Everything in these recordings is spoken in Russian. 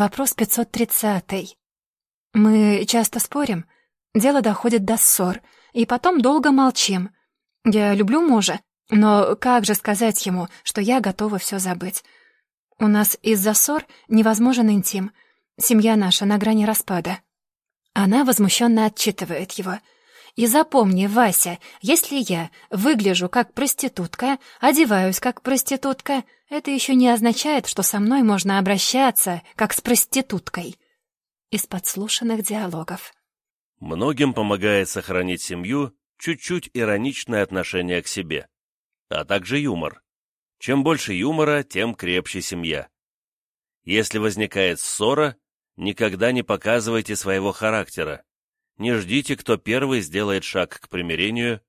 Вопрос 530. Мы часто спорим, дело доходит до ссор, и потом долго молчим. Я люблю мужа, но как же сказать ему, что я готова все забыть? У нас из-за ссор невозможен интим. Семья наша на грани распада. Она возмущенно отчитывает его. «И запомни, Вася, если я выгляжу как проститутка, одеваюсь как проститутка, это еще не означает, что со мной можно обращаться, как с проституткой». Из подслушанных диалогов. Многим помогает сохранить семью чуть-чуть ироничное отношение к себе, а также юмор. Чем больше юмора, тем крепче семья. Если возникает ссора, Никогда не показывайте своего характера. Не ждите, кто первый сделает шаг к примирению.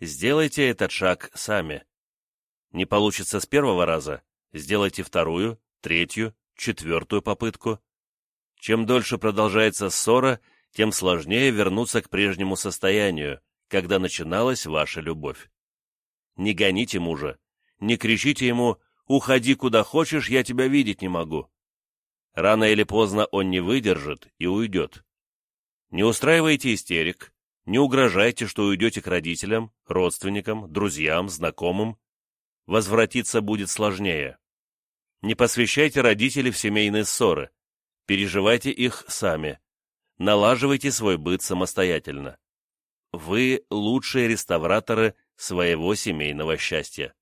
Сделайте этот шаг сами. Не получится с первого раза, сделайте вторую, третью, четвертую попытку. Чем дольше продолжается ссора, тем сложнее вернуться к прежнему состоянию, когда начиналась ваша любовь. Не гоните мужа, не кричите ему «Уходи куда хочешь, я тебя видеть не могу». Рано или поздно он не выдержит и уйдет. Не устраивайте истерик, не угрожайте, что уйдете к родителям, родственникам, друзьям, знакомым. Возвратиться будет сложнее. Не посвящайте родителей в семейные ссоры. Переживайте их сами. Налаживайте свой быт самостоятельно. Вы лучшие реставраторы своего семейного счастья.